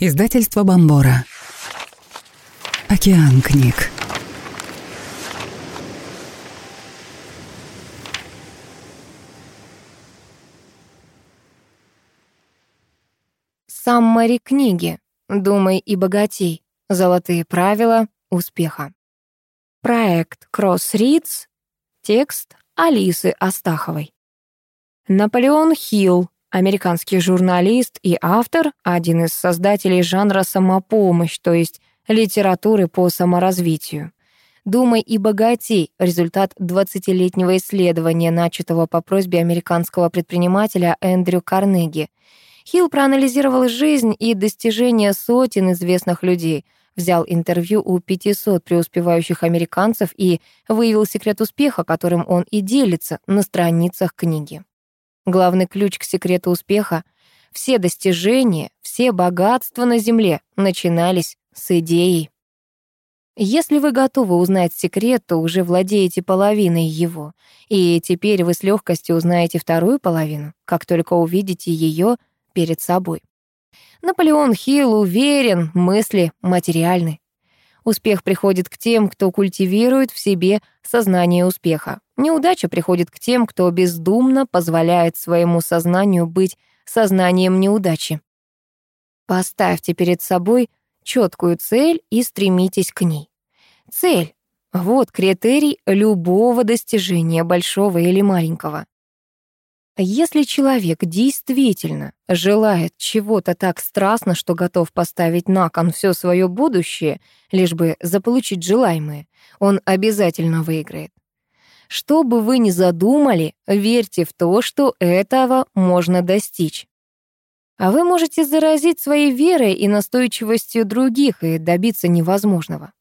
Издательство Бомбора. Океан книг. Саммари книги. Думай и богатей. Золотые правила успеха. Проект Crossreads. Текст Алисы Астаховой. Наполеон Хилл, американский журналист и автор, один из создателей жанра самопомощь, то есть литературы по саморазвитию. «Думай и богатей» — результат 20-летнего исследования, начатого по просьбе американского предпринимателя Эндрю Карнеги. Хилл проанализировал жизнь и достижения сотен известных людей, взял интервью у 500 преуспевающих американцев и выявил секрет успеха, которым он и делится на страницах книги. Главный ключ к секрету успеха — все достижения, все богатства на Земле начинались с идеи. Если вы готовы узнать секрет, то уже владеете половиной его, и теперь вы с легкостью узнаете вторую половину, как только увидите ее перед собой. Наполеон Хилл уверен, мысли материальны. Успех приходит к тем, кто культивирует в себе сознание успеха. Неудача приходит к тем, кто бездумно позволяет своему сознанию быть сознанием неудачи. Поставьте перед собой четкую цель и стремитесь к ней. Цель — вот критерий любого достижения, большого или маленького. Если человек действительно желает чего-то так страстно, что готов поставить на кон все свое будущее, лишь бы заполучить желаемое, он обязательно выиграет. Что бы вы ни задумали, верьте в то, что этого можно достичь. А вы можете заразить своей верой и настойчивостью других и добиться невозможного.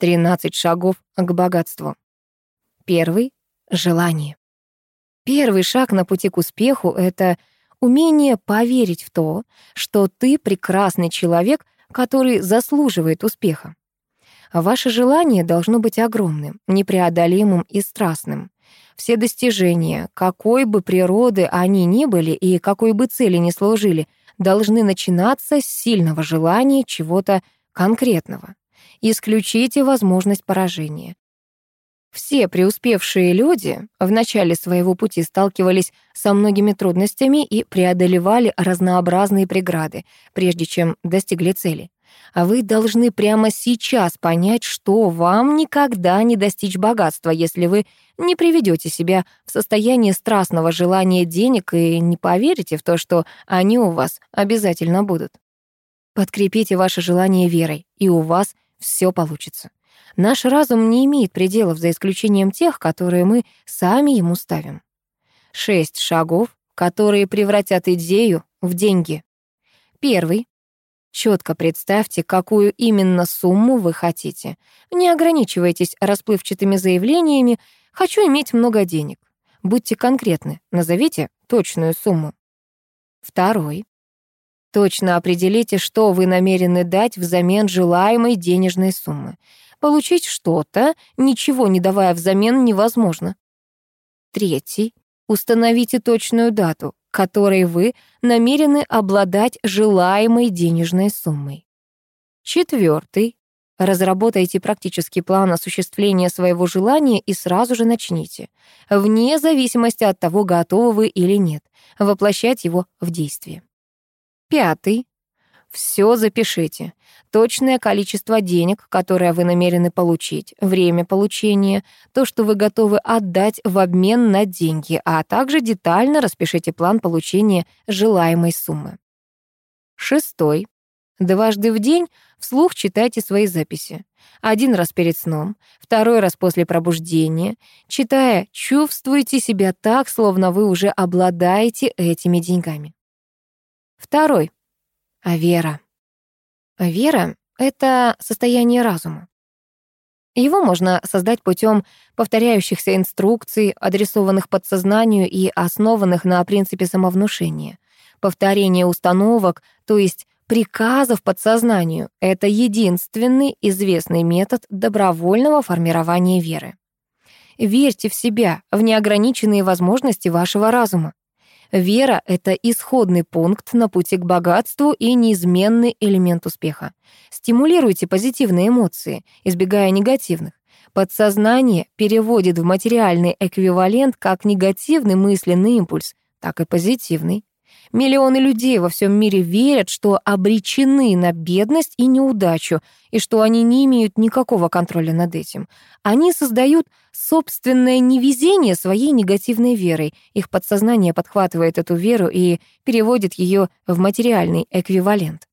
13 шагов к богатству. Первый — желание. Первый шаг на пути к успеху — это умение поверить в то, что ты прекрасный человек, который заслуживает успеха. Ваше желание должно быть огромным, непреодолимым и страстным. Все достижения, какой бы природы они ни были и какой бы цели ни служили, должны начинаться с сильного желания чего-то конкретного. Исключите возможность поражения. Все преуспевшие люди в начале своего пути сталкивались со многими трудностями и преодолевали разнообразные преграды, прежде чем достигли цели. А вы должны прямо сейчас понять, что вам никогда не достичь богатства, если вы не приведете себя в состояние страстного желания денег и не поверите в то, что они у вас обязательно будут. Подкрепите ваше желание верой, и у вас все получится. Наш разум не имеет пределов, за исключением тех, которые мы сами ему ставим. Шесть шагов, которые превратят идею в деньги. Первый. Четко представьте, какую именно сумму вы хотите. Не ограничивайтесь расплывчатыми заявлениями «хочу иметь много денег». Будьте конкретны, назовите точную сумму. Второй. Точно определите, что вы намерены дать взамен желаемой денежной суммы. Получить что-то, ничего не давая взамен, невозможно. Третий. Установите точную дату, которой вы намерены обладать желаемой денежной суммой. Четвертый. Разработайте практический план осуществления своего желания и сразу же начните, вне зависимости от того, готовы вы или нет, воплощать его в действие. Пятый. Все запишите. Точное количество денег, которое вы намерены получить, время получения, то, что вы готовы отдать в обмен на деньги, а также детально распишите план получения желаемой суммы. Шестой. Дважды в день вслух читайте свои записи. Один раз перед сном, второй раз после пробуждения. Читая, чувствуйте себя так, словно вы уже обладаете этими деньгами. Второй а вера. Вера — это состояние разума. Его можно создать путем повторяющихся инструкций, адресованных подсознанию и основанных на принципе самовнушения. Повторение установок, то есть приказов подсознанию — это единственный известный метод добровольного формирования веры. Верьте в себя, в неограниченные возможности вашего разума. Вера — это исходный пункт на пути к богатству и неизменный элемент успеха. Стимулируйте позитивные эмоции, избегая негативных. Подсознание переводит в материальный эквивалент как негативный мысленный импульс, так и позитивный. Миллионы людей во всем мире верят, что обречены на бедность и неудачу, и что они не имеют никакого контроля над этим. Они создают собственное невезение своей негативной верой. Их подсознание подхватывает эту веру и переводит ее в материальный эквивалент.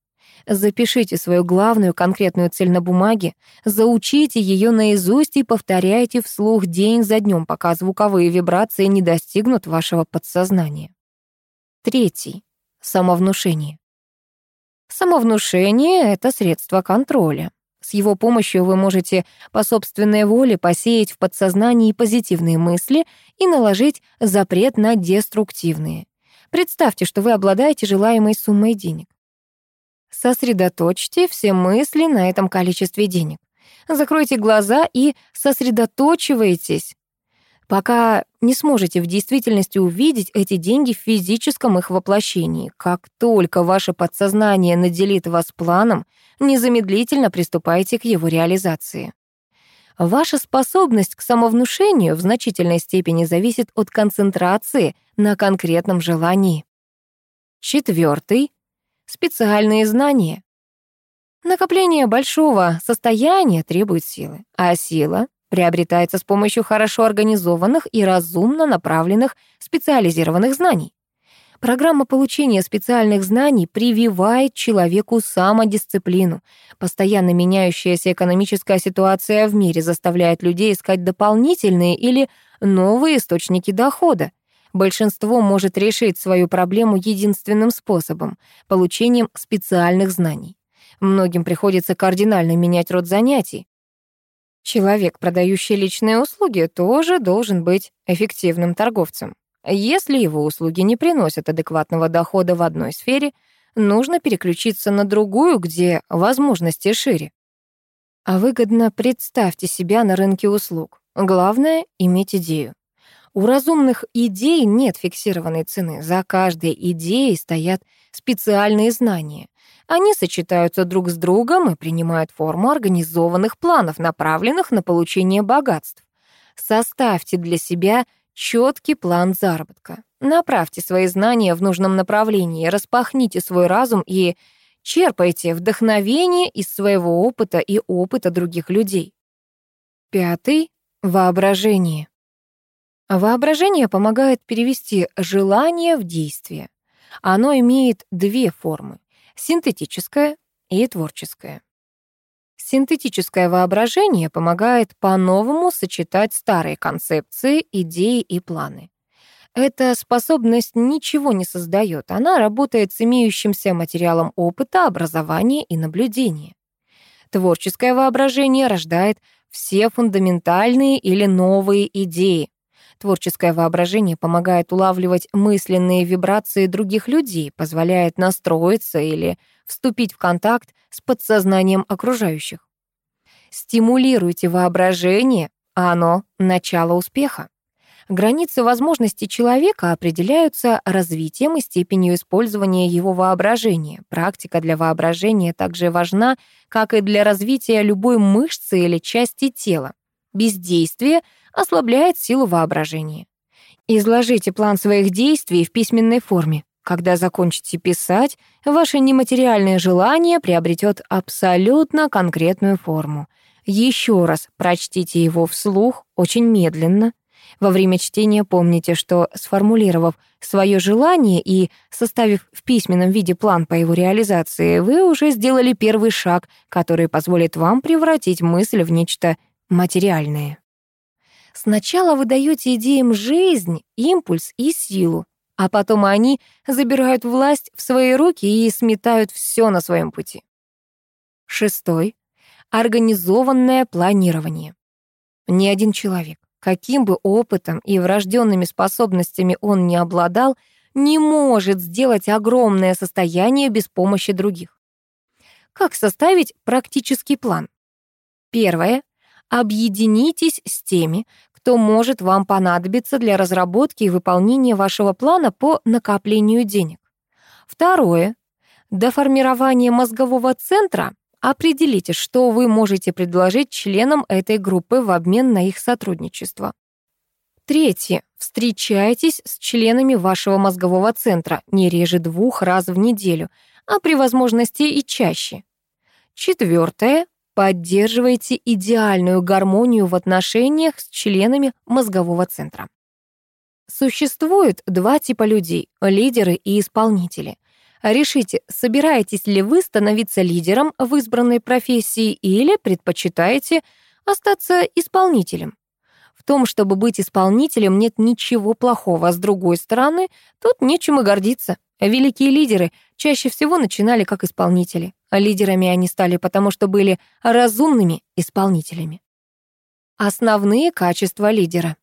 Запишите свою главную конкретную цель на бумаге, заучите ее наизусть и повторяйте вслух день за днем, пока звуковые вибрации не достигнут вашего подсознания. Третий. Самовнушение. Самовнушение — это средство контроля. С его помощью вы можете по собственной воле посеять в подсознании позитивные мысли и наложить запрет на деструктивные. Представьте, что вы обладаете желаемой суммой денег. Сосредоточьте все мысли на этом количестве денег. Закройте глаза и сосредоточивайтесь пока не сможете в действительности увидеть эти деньги в физическом их воплощении. Как только ваше подсознание наделит вас планом, незамедлительно приступайте к его реализации. Ваша способность к самовнушению в значительной степени зависит от концентрации на конкретном желании. Четвертый — специальные знания. Накопление большого состояния требует силы, а сила приобретается с помощью хорошо организованных и разумно направленных специализированных знаний. Программа получения специальных знаний прививает человеку самодисциплину. Постоянно меняющаяся экономическая ситуация в мире заставляет людей искать дополнительные или новые источники дохода. Большинство может решить свою проблему единственным способом — получением специальных знаний. Многим приходится кардинально менять род занятий. Человек, продающий личные услуги, тоже должен быть эффективным торговцем. Если его услуги не приносят адекватного дохода в одной сфере, нужно переключиться на другую, где возможности шире. А выгодно представьте себя на рынке услуг. Главное — иметь идею. У разумных идей нет фиксированной цены. За каждой идеей стоят специальные знания. Они сочетаются друг с другом и принимают форму организованных планов, направленных на получение богатств. Составьте для себя четкий план заработка. Направьте свои знания в нужном направлении, распахните свой разум и черпайте вдохновение из своего опыта и опыта других людей. Пятый — воображение. Воображение помогает перевести желание в действие. Оно имеет две формы синтетическое и творческое. Синтетическое воображение помогает по-новому сочетать старые концепции, идеи и планы. Эта способность ничего не создает, она работает с имеющимся материалом опыта, образования и наблюдения. Творческое воображение рождает все фундаментальные или новые идеи, Творческое воображение помогает улавливать мысленные вибрации других людей, позволяет настроиться или вступить в контакт с подсознанием окружающих. Стимулируйте воображение, а оно — начало успеха. Границы возможностей человека определяются развитием и степенью использования его воображения. Практика для воображения также важна, как и для развития любой мышцы или части тела. Бездействие ослабляет силу воображения. Изложите план своих действий в письменной форме. Когда закончите писать, ваше нематериальное желание приобретет абсолютно конкретную форму. Еще раз прочтите его вслух, очень медленно. Во время чтения помните, что, сформулировав свое желание и составив в письменном виде план по его реализации, вы уже сделали первый шаг, который позволит вам превратить мысль в нечто материальное. Сначала вы даете идеям жизнь, импульс и силу, а потом они забирают власть в свои руки и сметают все на своем пути. Шестой. Организованное планирование. Ни один человек, каким бы опытом и врожденными способностями он не обладал, не может сделать огромное состояние без помощи других. Как составить практический план? Первое. Объединитесь с теми, кто может вам понадобиться для разработки и выполнения вашего плана по накоплению денег. Второе. До формирования мозгового центра определите, что вы можете предложить членам этой группы в обмен на их сотрудничество. Третье. Встречайтесь с членами вашего мозгового центра не реже двух раз в неделю, а при возможности и чаще. Четвертое. Поддерживайте идеальную гармонию в отношениях с членами мозгового центра. Существует два типа людей — лидеры и исполнители. Решите, собираетесь ли вы становиться лидером в избранной профессии или предпочитаете остаться исполнителем. В том, чтобы быть исполнителем, нет ничего плохого, с другой стороны, тут нечем и гордиться. Великие лидеры чаще всего начинали как исполнители, а лидерами они стали потому, что были разумными исполнителями. Основные качества лидера.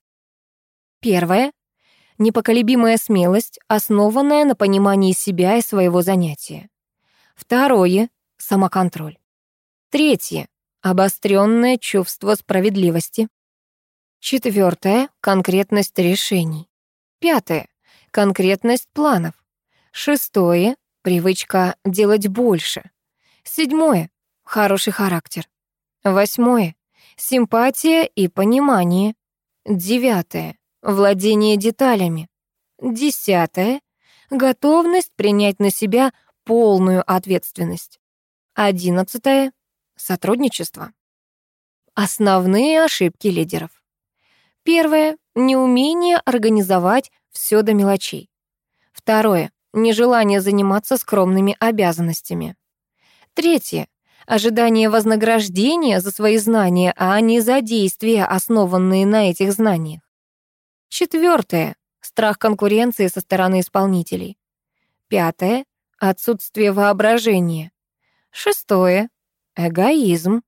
Первое. Непоколебимая смелость, основанная на понимании себя и своего занятия. Второе. Самоконтроль. Третье. Обостренное чувство справедливости. Четвертое — конкретность решений. Пятое — конкретность планов. Шестое — привычка делать больше. Седьмое — хороший характер. Восьмое — симпатия и понимание. Девятое — владение деталями. Десятое — готовность принять на себя полную ответственность. Одиннадцатое — сотрудничество. Основные ошибки лидеров. Первое — неумение организовать все до мелочей. Второе — нежелание заниматься скромными обязанностями. Третье — ожидание вознаграждения за свои знания, а не за действия, основанные на этих знаниях. Четвертое — страх конкуренции со стороны исполнителей. Пятое — отсутствие воображения. Шестое — эгоизм.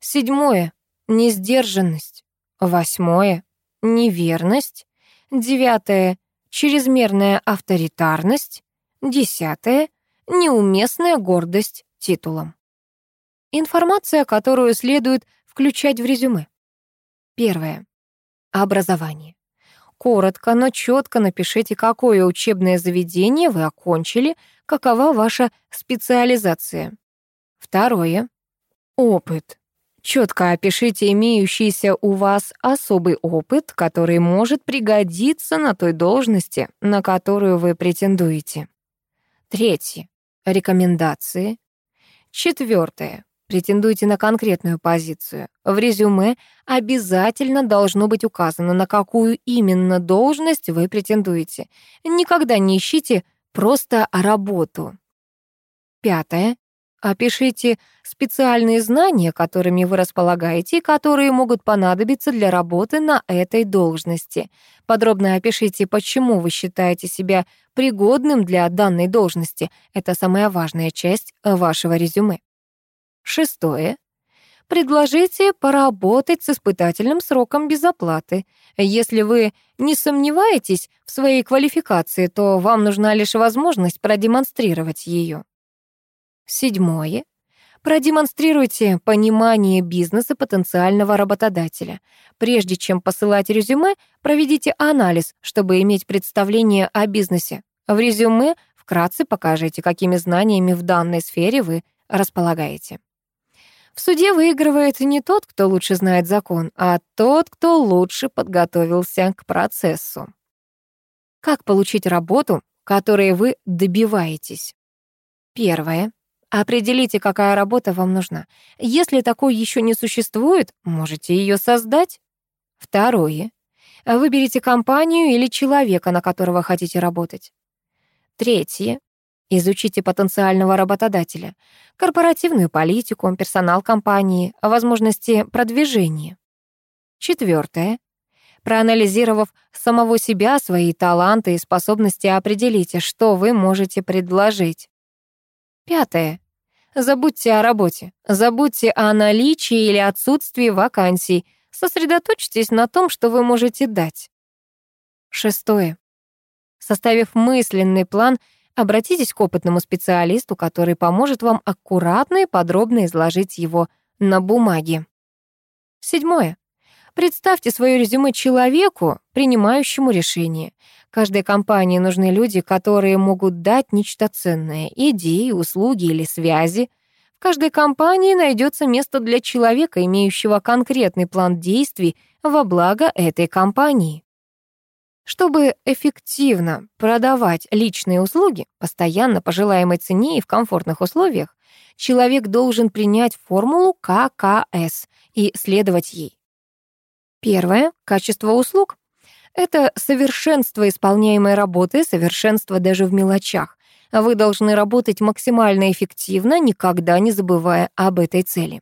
Седьмое — несдержанность. Восьмое неверность. Девятое — чрезмерная авторитарность. Десятое — неуместная гордость титулом. Информация, которую следует включать в резюме. Первое. Образование. Коротко, но четко напишите, какое учебное заведение вы окончили, какова ваша специализация. Второе. Опыт. Четко опишите имеющийся у вас особый опыт, который может пригодиться на той должности, на которую вы претендуете. Третье. Рекомендации. Четвертое. Претендуйте на конкретную позицию. В резюме обязательно должно быть указано, на какую именно должность вы претендуете. Никогда не ищите просто работу. Пятое. Опишите специальные знания, которыми вы располагаете и которые могут понадобиться для работы на этой должности. Подробно опишите, почему вы считаете себя пригодным для данной должности. Это самая важная часть вашего резюме. Шестое. Предложите поработать с испытательным сроком без оплаты. Если вы не сомневаетесь в своей квалификации, то вам нужна лишь возможность продемонстрировать ее. Седьмое. Продемонстрируйте понимание бизнеса потенциального работодателя. Прежде чем посылать резюме, проведите анализ, чтобы иметь представление о бизнесе. В резюме вкратце покажите, какими знаниями в данной сфере вы располагаете. В суде выигрывает не тот, кто лучше знает закон, а тот, кто лучше подготовился к процессу. Как получить работу, которой вы добиваетесь? Первое. Определите, какая работа вам нужна. Если такой еще не существует, можете ее создать. Второе. Выберите компанию или человека, на которого хотите работать. Третье. Изучите потенциального работодателя, корпоративную политику, персонал компании, возможности продвижения. Четвертое. Проанализировав самого себя, свои таланты и способности, определите, что вы можете предложить. Пятое. Забудьте о работе, забудьте о наличии или отсутствии вакансий, сосредоточьтесь на том, что вы можете дать. Шестое. Составив мысленный план, обратитесь к опытному специалисту, который поможет вам аккуратно и подробно изложить его на бумаге. Седьмое. Представьте свое резюме человеку, принимающему решение. Каждой компании нужны люди, которые могут дать нечто ценное, идеи, услуги или связи. В каждой компании найдется место для человека, имеющего конкретный план действий во благо этой компании. Чтобы эффективно продавать личные услуги, постоянно по желаемой цене и в комфортных условиях, человек должен принять формулу ККС и следовать ей. Первое — качество услуг. Это совершенство исполняемой работы, совершенство даже в мелочах. Вы должны работать максимально эффективно, никогда не забывая об этой цели.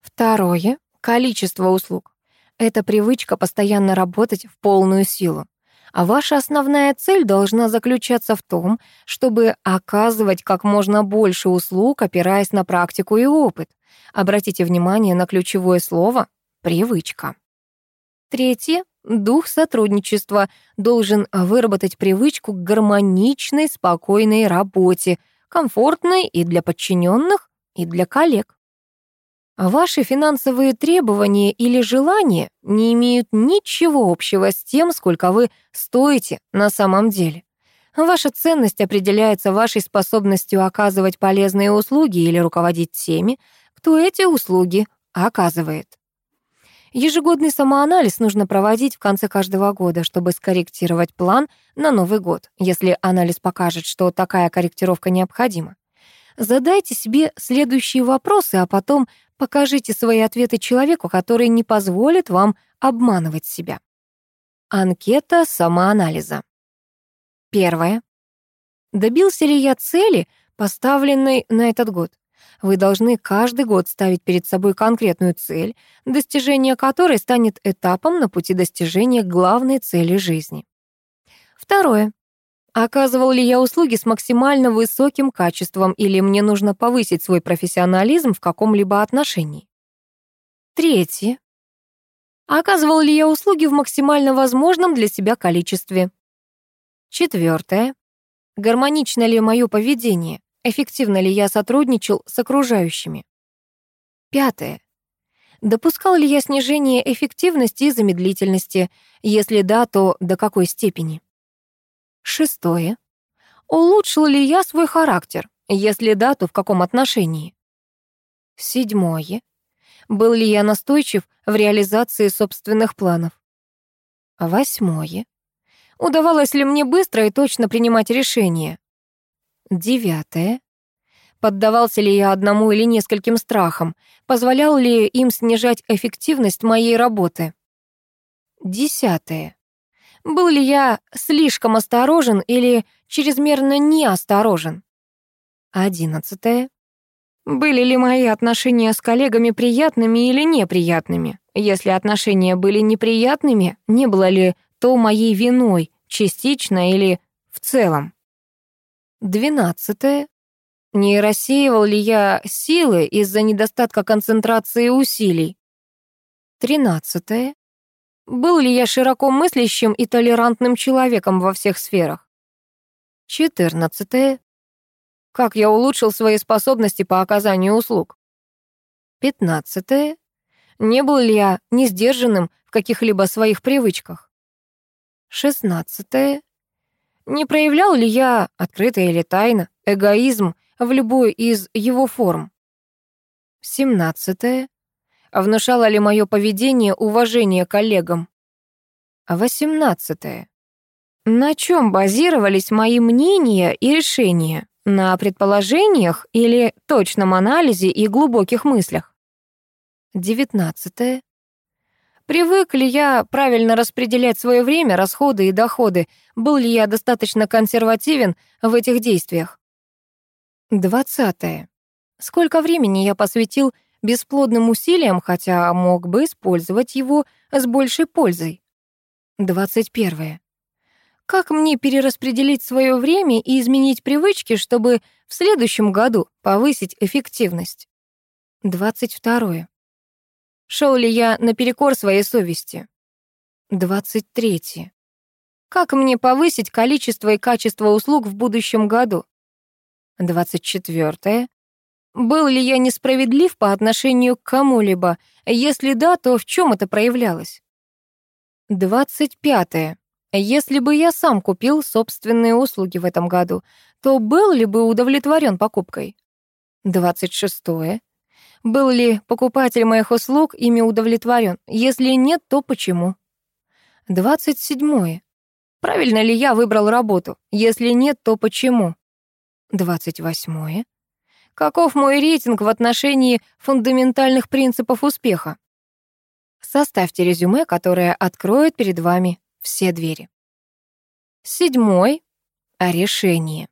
Второе — количество услуг. Это привычка постоянно работать в полную силу. А ваша основная цель должна заключаться в том, чтобы оказывать как можно больше услуг, опираясь на практику и опыт. Обратите внимание на ключевое слово «привычка». Третье. Дух сотрудничества должен выработать привычку к гармоничной, спокойной работе, комфортной и для подчиненных, и для коллег. Ваши финансовые требования или желания не имеют ничего общего с тем, сколько вы стоите на самом деле. Ваша ценность определяется вашей способностью оказывать полезные услуги или руководить теми, кто эти услуги оказывает. Ежегодный самоанализ нужно проводить в конце каждого года, чтобы скорректировать план на Новый год, если анализ покажет, что такая корректировка необходима. Задайте себе следующие вопросы, а потом Покажите свои ответы человеку, который не позволит вам обманывать себя. Анкета самоанализа. Первое. Добился ли я цели, поставленной на этот год? Вы должны каждый год ставить перед собой конкретную цель, достижение которой станет этапом на пути достижения главной цели жизни. Второе. Оказывал ли я услуги с максимально высоким качеством или мне нужно повысить свой профессионализм в каком-либо отношении? Третье. Оказывал ли я услуги в максимально возможном для себя количестве? Четвертое. Гармонично ли мое поведение? Эффективно ли я сотрудничал с окружающими? Пятое. Допускал ли я снижение эффективности и замедлительности? Если да, то до какой степени? Шестое. Улучшил ли я свой характер? Если да, то в каком отношении? Седьмое. Был ли я настойчив в реализации собственных планов? Восьмое. Удавалось ли мне быстро и точно принимать решения? Девятое. Поддавался ли я одному или нескольким страхам? Позволял ли им снижать эффективность моей работы? Десятое. Был ли я слишком осторожен или чрезмерно неосторожен? Одиннадцатое. Были ли мои отношения с коллегами приятными или неприятными? Если отношения были неприятными, не было ли то моей виной, частично или в целом? Двенадцатое. Не рассеивал ли я силы из-за недостатка концентрации усилий? Тринадцатое. Был ли я широко мыслящим и толерантным человеком во всех сферах? 14. Как я улучшил свои способности по оказанию услуг? 15. Не был ли я несдержанным в каких-либо своих привычках? 16. Не проявлял ли я, открыто или тайно, эгоизм в любой из его форм? 17. Внушало ли мое поведение уважение коллегам? 18. На чем базировались мои мнения и решения? На предположениях или точном анализе и глубоких мыслях? 19. Привык ли я правильно распределять свое время, расходы и доходы? Был ли я достаточно консервативен в этих действиях? 20. Сколько времени я посвятил бесплодным усилиям, хотя мог бы использовать его с большей пользой. 21. Как мне перераспределить свое время и изменить привычки, чтобы в следующем году повысить эффективность? 22. Шел ли я наперекор своей совести? 23. Как мне повысить количество и качество услуг в будущем году? 24. Был ли я несправедлив по отношению к кому-либо? Если да, то в чем это проявлялось? 25. Если бы я сам купил собственные услуги в этом году, то был ли бы удовлетворен покупкой? 26. Был ли покупатель моих услуг ими удовлетворен? Если нет, то почему? 27. Правильно ли я выбрал работу? Если нет, то почему? 28. Каков мой рейтинг в отношении фундаментальных принципов успеха? Составьте резюме, которое откроет перед вами все двери. Седьмой. Решение.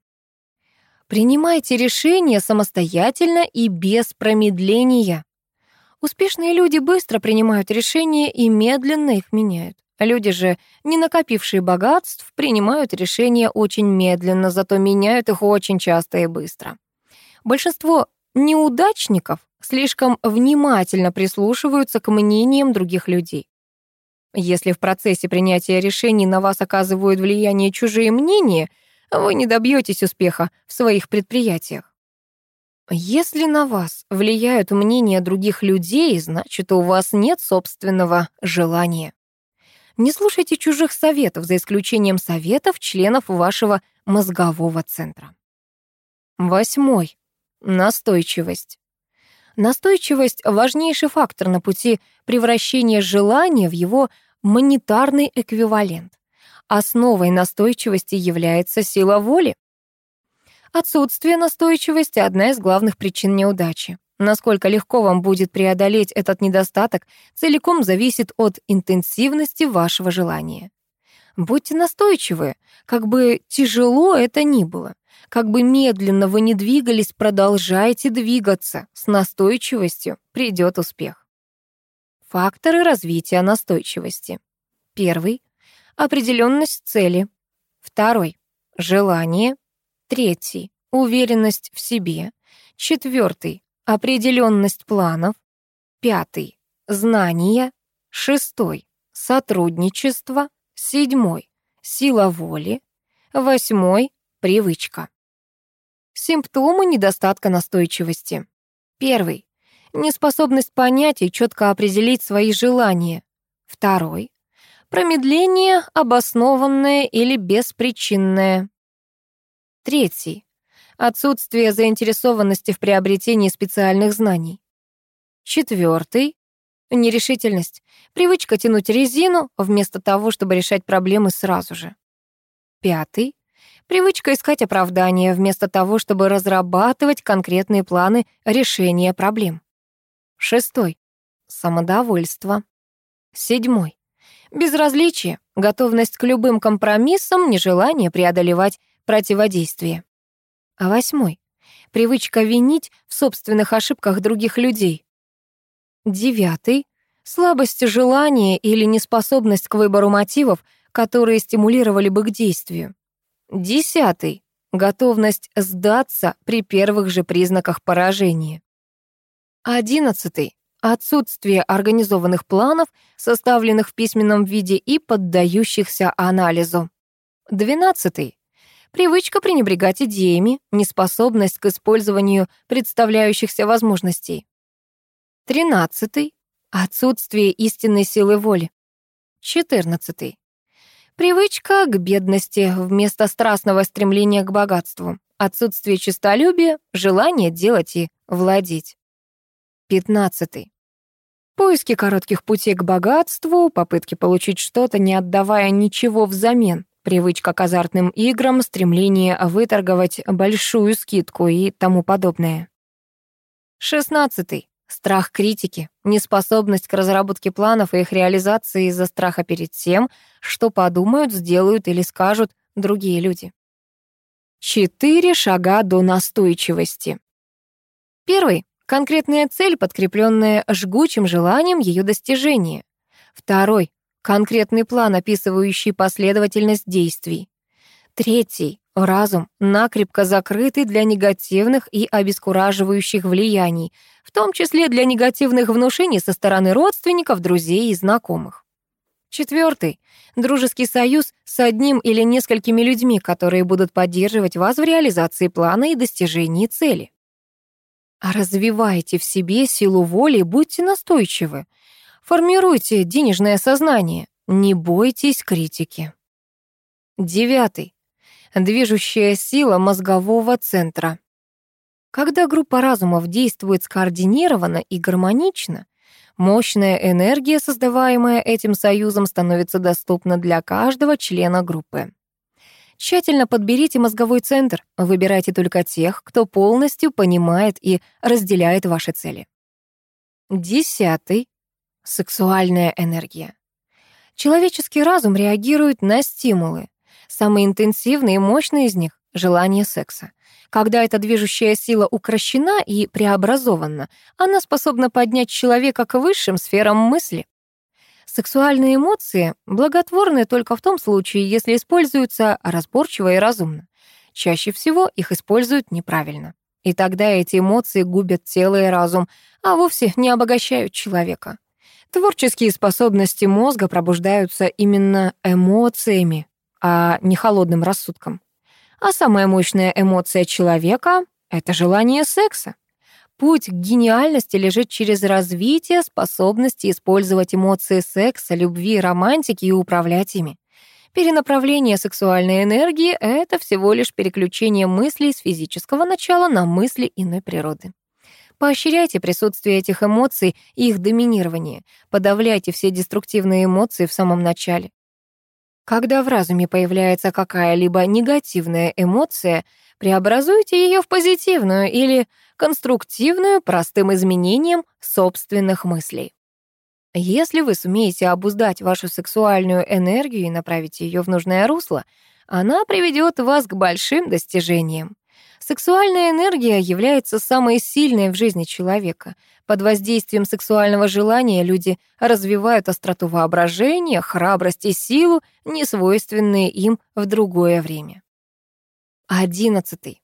Принимайте решения самостоятельно и без промедления. Успешные люди быстро принимают решения и медленно их меняют. Люди же, не накопившие богатств, принимают решения очень медленно, зато меняют их очень часто и быстро. Большинство неудачников слишком внимательно прислушиваются к мнениям других людей. Если в процессе принятия решений на вас оказывают влияние чужие мнения, вы не добьетесь успеха в своих предприятиях. Если на вас влияют мнения других людей, значит, у вас нет собственного желания. Не слушайте чужих советов, за исключением советов членов вашего мозгового центра. Восьмой. Настойчивость. Настойчивость — важнейший фактор на пути превращения желания в его монетарный эквивалент. Основой настойчивости является сила воли. Отсутствие настойчивости — одна из главных причин неудачи. Насколько легко вам будет преодолеть этот недостаток, целиком зависит от интенсивности вашего желания. Будьте настойчивы, как бы тяжело это ни было. Как бы медленно вы ни двигались, продолжайте двигаться. С настойчивостью придет успех. Факторы развития настойчивости. Первый — определенность цели. Второй — желание. Третий — уверенность в себе. Четвертый — определенность планов. Пятый — знания. Шестой — сотрудничество. Седьмой — сила воли. Восьмой — привычка. Симптомы недостатка настойчивости. Первый — неспособность понять и четко определить свои желания. Второй — промедление, обоснованное или беспричинное. Третий — отсутствие заинтересованности в приобретении специальных знаний. Четвертый — нерешительность, привычка тянуть резину вместо того, чтобы решать проблемы сразу же. Пятый Привычка искать оправдания вместо того, чтобы разрабатывать конкретные планы решения проблем. Шестой. Самодовольство. Седьмой. Безразличие, готовность к любым компромиссам, нежелание преодолевать противодействие. А восьмой. Привычка винить в собственных ошибках других людей. Девятый. Слабость желания или неспособность к выбору мотивов, которые стимулировали бы к действию. Десятый. Готовность сдаться при первых же признаках поражения. Одиннадцатый. Отсутствие организованных планов, составленных в письменном виде и поддающихся анализу. Двенадцатый. Привычка пренебрегать идеями, неспособность к использованию представляющихся возможностей. Тринадцатый. Отсутствие истинной силы воли. Четырнадцатый. Привычка к бедности вместо страстного стремления к богатству. Отсутствие честолюбия, желание делать и владеть. 15. Поиски коротких путей к богатству, попытки получить что-то, не отдавая ничего взамен, привычка к азартным играм, стремление выторговать большую скидку и тому подобное. 16. Страх критики, неспособность к разработке планов и их реализации из-за страха перед тем, что подумают, сделают или скажут другие люди. Четыре шага до настойчивости. Первый — конкретная цель, подкрепленная жгучим желанием ее достижения. Второй — конкретный план, описывающий последовательность действий. Третий Разум накрепко закрытый для негативных и обескураживающих влияний, в том числе для негативных внушений со стороны родственников, друзей и знакомых. Четвертый. Дружеский союз с одним или несколькими людьми, которые будут поддерживать вас в реализации плана и достижении цели. Развивайте в себе силу воли, будьте настойчивы. Формируйте денежное сознание, не бойтесь критики. Девятый. Движущая сила мозгового центра. Когда группа разумов действует скоординированно и гармонично, мощная энергия, создаваемая этим союзом, становится доступна для каждого члена группы. Тщательно подберите мозговой центр, выбирайте только тех, кто полностью понимает и разделяет ваши цели. Десятый. Сексуальная энергия. Человеческий разум реагирует на стимулы. Самый интенсивный и мощный из них — желание секса. Когда эта движущая сила укращена и преобразована, она способна поднять человека к высшим сферам мысли. Сексуальные эмоции благотворны только в том случае, если используются разборчиво и разумно. Чаще всего их используют неправильно. И тогда эти эмоции губят тело и разум, а вовсе не обогащают человека. Творческие способности мозга пробуждаются именно эмоциями, а не холодным рассудком. А самая мощная эмоция человека — это желание секса. Путь к гениальности лежит через развитие способности использовать эмоции секса, любви, романтики и управлять ими. Перенаправление сексуальной энергии — это всего лишь переключение мыслей с физического начала на мысли иной природы. Поощряйте присутствие этих эмоций и их доминирование. Подавляйте все деструктивные эмоции в самом начале. Когда в разуме появляется какая-либо негативная эмоция, преобразуйте ее в позитивную или конструктивную простым изменением собственных мыслей. Если вы сумеете обуздать вашу сексуальную энергию и направить ее в нужное русло, она приведет вас к большим достижениям. Сексуальная энергия является самой сильной в жизни человека. Под воздействием сексуального желания люди развивают остроту воображения, храбрость и силу, несвойственные им в другое время. Одиннадцатый.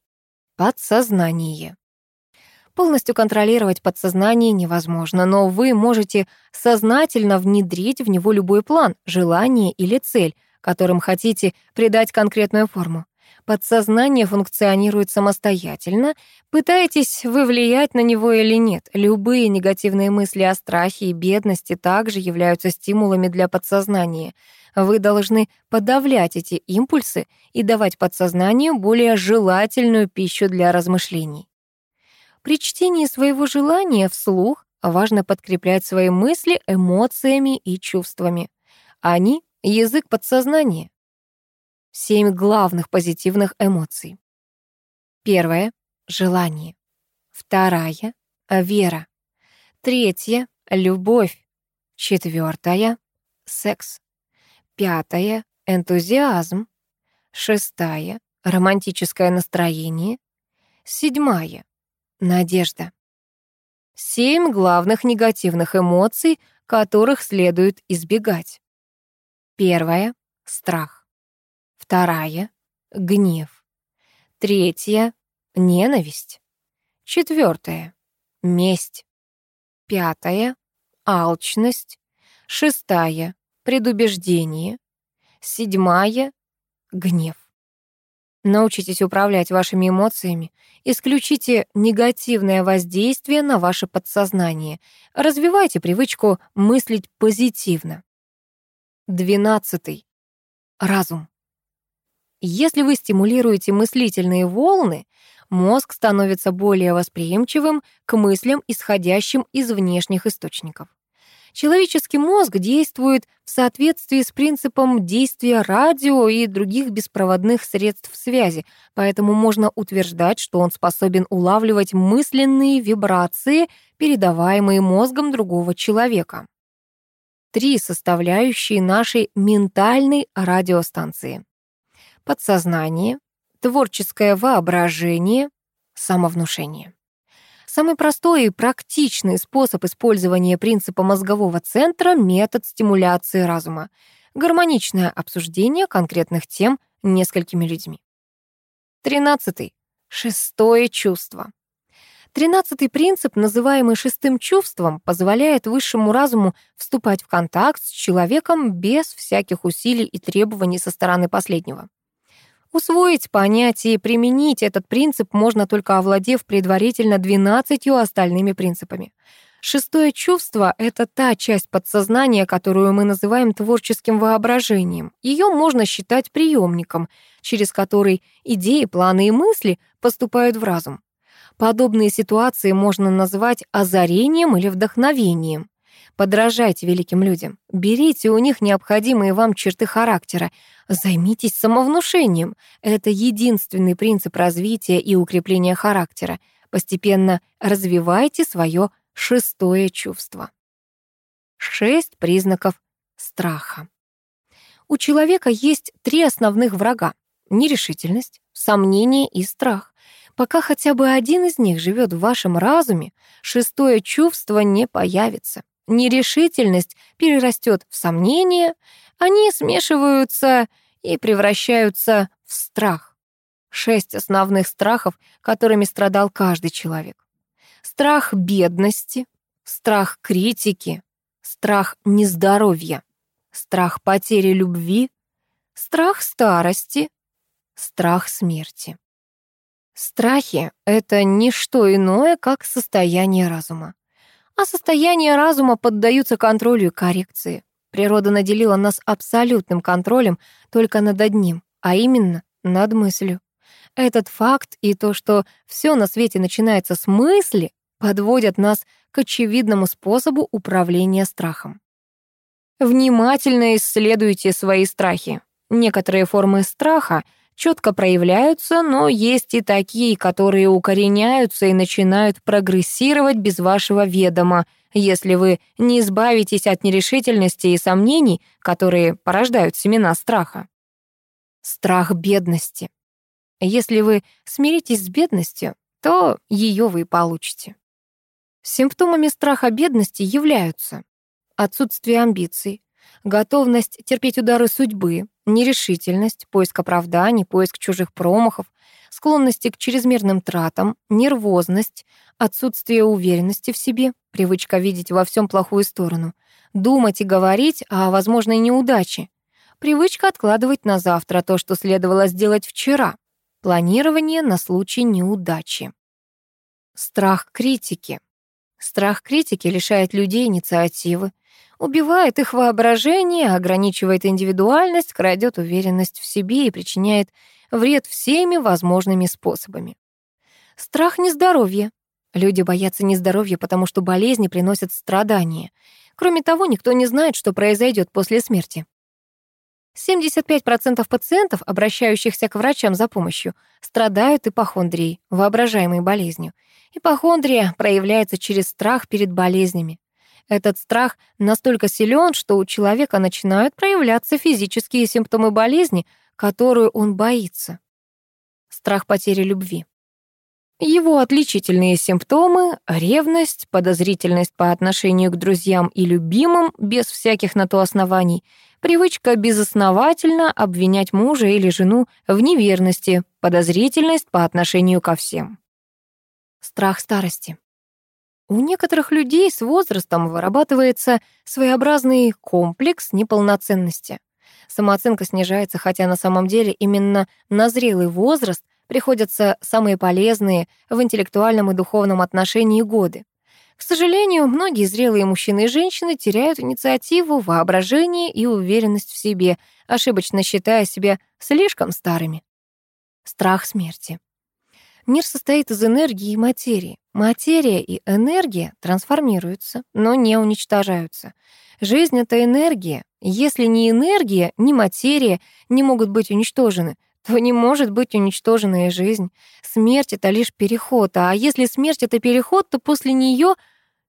Подсознание. Полностью контролировать подсознание невозможно, но вы можете сознательно внедрить в него любой план, желание или цель, которым хотите придать конкретную форму. Подсознание функционирует самостоятельно. Пытаетесь вы влиять на него или нет, любые негативные мысли о страхе и бедности также являются стимулами для подсознания. Вы должны подавлять эти импульсы и давать подсознанию более желательную пищу для размышлений. При чтении своего желания вслух важно подкреплять свои мысли эмоциями и чувствами. Они — язык подсознания. Семь главных позитивных эмоций. Первое — желание. Вторая — вера. Третья — любовь. Четвертая — секс. Пятая — энтузиазм. Шестая — романтическое настроение. Седьмая — надежда. Семь главных негативных эмоций, которых следует избегать. Первая — страх. Вторая — гнев. Третья — ненависть. Четвертая — месть. Пятая — алчность. Шестая — предубеждение. Седьмая — гнев. Научитесь управлять вашими эмоциями, исключите негативное воздействие на ваше подсознание, развивайте привычку мыслить позитивно. Двенадцатый. Разум. Если вы стимулируете мыслительные волны, мозг становится более восприимчивым к мыслям, исходящим из внешних источников. Человеческий мозг действует в соответствии с принципом действия радио и других беспроводных средств связи, поэтому можно утверждать, что он способен улавливать мысленные вибрации, передаваемые мозгом другого человека. Три составляющие нашей ментальной радиостанции подсознание, творческое воображение, самовнушение. Самый простой и практичный способ использования принципа мозгового центра — метод стимуляции разума, гармоничное обсуждение конкретных тем несколькими людьми. Тринадцатый. Шестое чувство. Тринадцатый принцип, называемый шестым чувством, позволяет высшему разуму вступать в контакт с человеком без всяких усилий и требований со стороны последнего. Усвоить, понять и применить этот принцип можно только овладев предварительно 12 остальными принципами. Шестое чувство — это та часть подсознания, которую мы называем творческим воображением. Ее можно считать приемником, через который идеи, планы и мысли поступают в разум. Подобные ситуации можно назвать озарением или вдохновением. Подражайте великим людям. Берите у них необходимые вам черты характера. Займитесь самовнушением. Это единственный принцип развития и укрепления характера. Постепенно развивайте свое шестое чувство. Шесть признаков страха. У человека есть три основных врага — нерешительность, сомнение и страх. Пока хотя бы один из них живет в вашем разуме, шестое чувство не появится. Нерешительность перерастет в сомнение, они смешиваются и превращаются в страх. Шесть основных страхов, которыми страдал каждый человек. Страх бедности, страх критики, страх нездоровья, страх потери любви, страх старости, страх смерти. Страхи — это не что иное, как состояние разума. А состояние разума поддаются контролю и коррекции. Природа наделила нас абсолютным контролем только над одним, а именно над мыслью. Этот факт и то, что все на свете начинается с мысли, подводят нас к очевидному способу управления страхом. Внимательно исследуйте свои страхи. Некоторые формы страха — четко проявляются, но есть и такие, которые укореняются и начинают прогрессировать без вашего ведома, если вы не избавитесь от нерешительности и сомнений, которые порождают семена страха. Страх бедности. Если вы смиритесь с бедностью, то ее вы получите. Симптомами страха бедности являются отсутствие амбиций, готовность терпеть удары судьбы, нерешительность, поиск оправданий, поиск чужих промахов, склонности к чрезмерным тратам, нервозность, отсутствие уверенности в себе, привычка видеть во всем плохую сторону, думать и говорить о возможной неудаче, привычка откладывать на завтра то, что следовало сделать вчера, планирование на случай неудачи. Страх критики. Страх критики лишает людей инициативы, убивает их воображение, ограничивает индивидуальность, крадет уверенность в себе и причиняет вред всеми возможными способами. Страх нездоровья. Люди боятся нездоровья, потому что болезни приносят страдания. Кроме того, никто не знает, что произойдет после смерти. 75% пациентов, обращающихся к врачам за помощью, страдают ипохондрией, воображаемой болезнью. Ипохондрия проявляется через страх перед болезнями. Этот страх настолько силен, что у человека начинают проявляться физические симптомы болезни, которую он боится. Страх потери любви. Его отличительные симптомы — ревность, подозрительность по отношению к друзьям и любимым без всяких на то оснований, привычка безосновательно обвинять мужа или жену в неверности, подозрительность по отношению ко всем. Страх старости. У некоторых людей с возрастом вырабатывается своеобразный комплекс неполноценности. Самооценка снижается, хотя на самом деле именно на зрелый возраст приходятся самые полезные в интеллектуальном и духовном отношении годы. К сожалению, многие зрелые мужчины и женщины теряют инициативу, воображение и уверенность в себе, ошибочно считая себя слишком старыми. Страх смерти. Мир состоит из энергии и материи. Материя и энергия трансформируются, но не уничтожаются. Жизнь — это энергия. Если ни энергия, ни материя не могут быть уничтожены, то не может быть уничтожена и жизнь. Смерть — это лишь переход, а если смерть — это переход, то после нее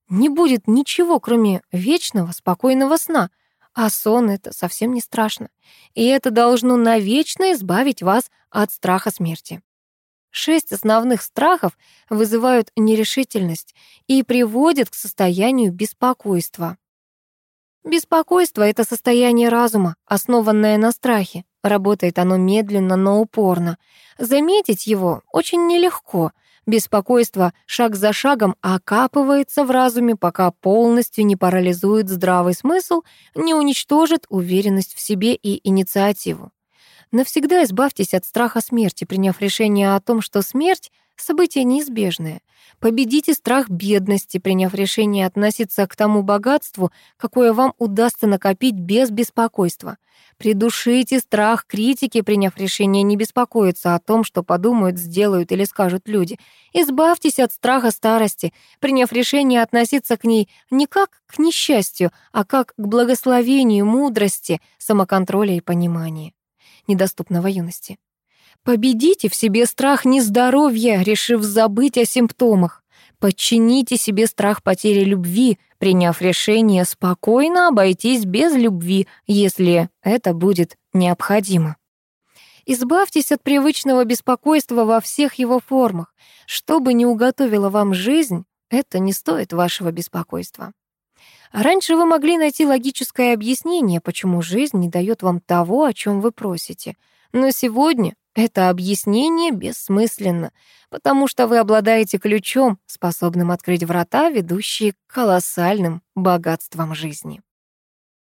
не будет ничего, кроме вечного, спокойного сна. А сон — это совсем не страшно. И это должно навечно избавить вас от страха смерти. Шесть основных страхов вызывают нерешительность и приводят к состоянию беспокойства. Беспокойство — это состояние разума, основанное на страхе. Работает оно медленно, но упорно. Заметить его очень нелегко. Беспокойство шаг за шагом окапывается в разуме, пока полностью не парализует здравый смысл, не уничтожит уверенность в себе и инициативу. Навсегда избавьтесь от страха смерти, приняв решение о том, что смерть — событие неизбежное. Победите страх бедности, приняв решение относиться к тому богатству, какое вам удастся накопить без беспокойства. Придушите страх критики, приняв решение не беспокоиться о том, что подумают, сделают или скажут люди. Избавьтесь от страха старости, приняв решение относиться к ней не как к несчастью, а как к благословению, мудрости, самоконтроля и понимания, недоступного юности. Победите в себе страх нездоровья, решив забыть о симптомах. Подчините себе страх потери любви, приняв решение спокойно обойтись без любви, если это будет необходимо. Избавьтесь от привычного беспокойства во всех его формах. Что бы ни уготовила вам жизнь, это не стоит вашего беспокойства. Раньше вы могли найти логическое объяснение, почему жизнь не дает вам того, о чем вы просите. Но сегодня это объяснение бессмысленно, потому что вы обладаете ключом, способным открыть врата, ведущие к колоссальным богатствам жизни.